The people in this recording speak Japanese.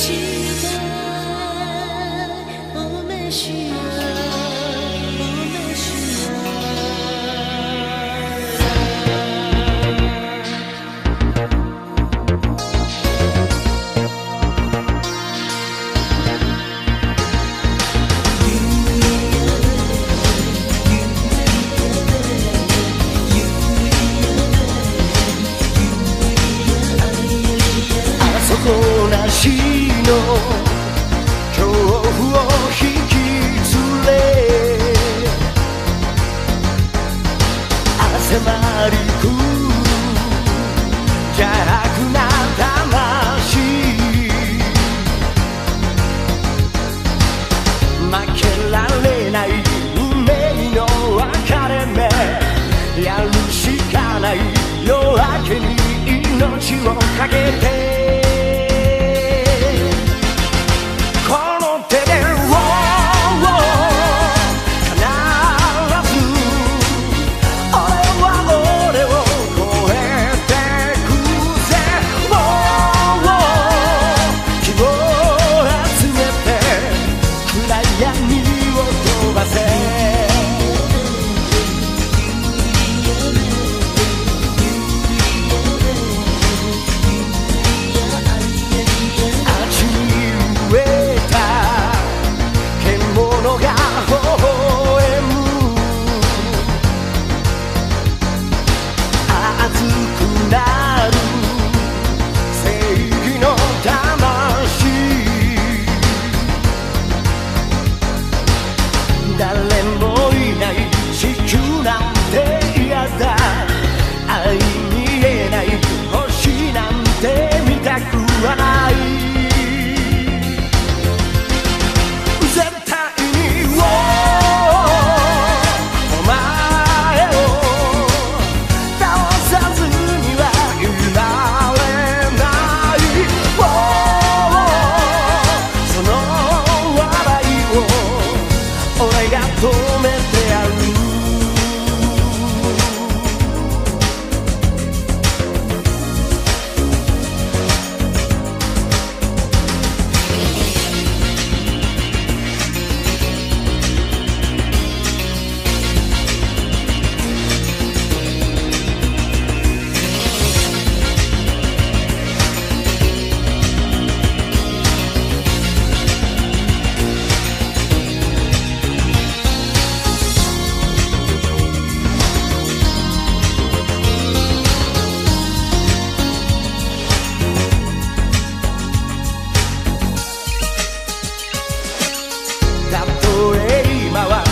情。恐怖を引き連れ。汗まりく。邪悪な魂負けられない運命の分かれ目。やるたとえ今は